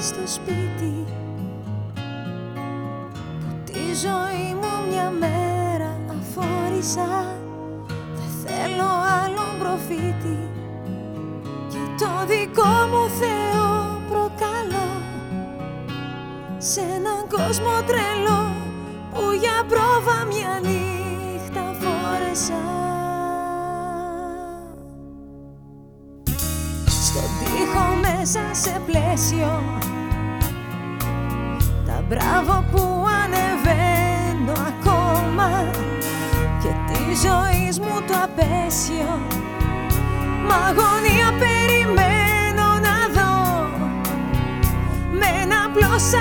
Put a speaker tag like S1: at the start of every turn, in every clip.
S1: στο σπίτι. Που τη ζωή μου μια μέρα αφόρησα. Δεν θέλω άλλον προφήτη. Και το δικό μου Θεό προκαλώ. Σε έναν κόσμο τρελό Που για πρόβα μια νύχτα φόρεσα. Στον τοίχο μέσα σε πλαίσιο. Τα μπράβο που ανεβαίνω ακόμα Και τη ζωή μου το απέσιο. Μ' αγωνία περιμένω να δω Με ένα απλό σ'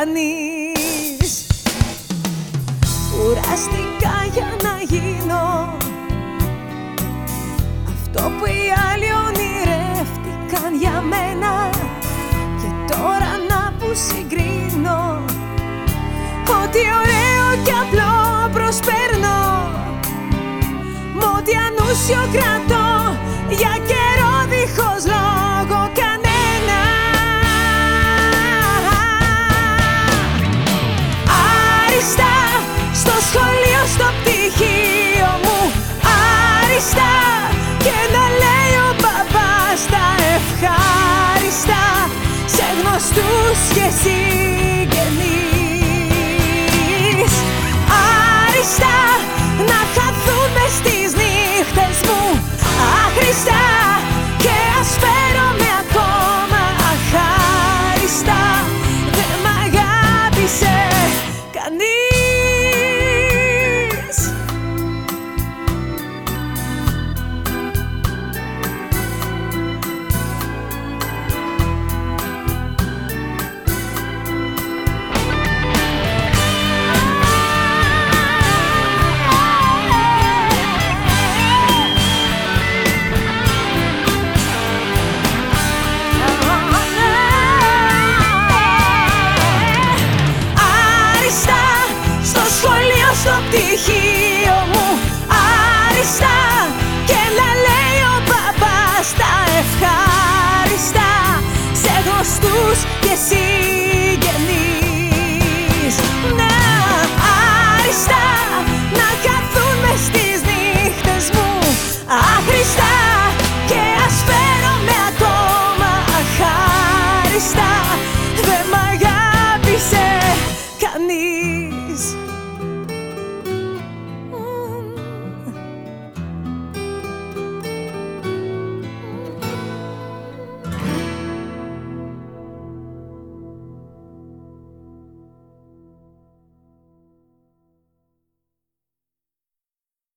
S1: κανείς Κουράστηκα για να γίνω Αυτό που οι άλλοι ονειρεύτηκαν για μένα. Και τώρα να που συγκρίνω Ό,τι ωραίο και απλό προσπέρνω. Μ' ό,τι ανούσιο κρατώ Για καιρό Άριστα και να λέει ο μπαμπάς τα ευχάριστα. Σε γνωστούς και συγγενείς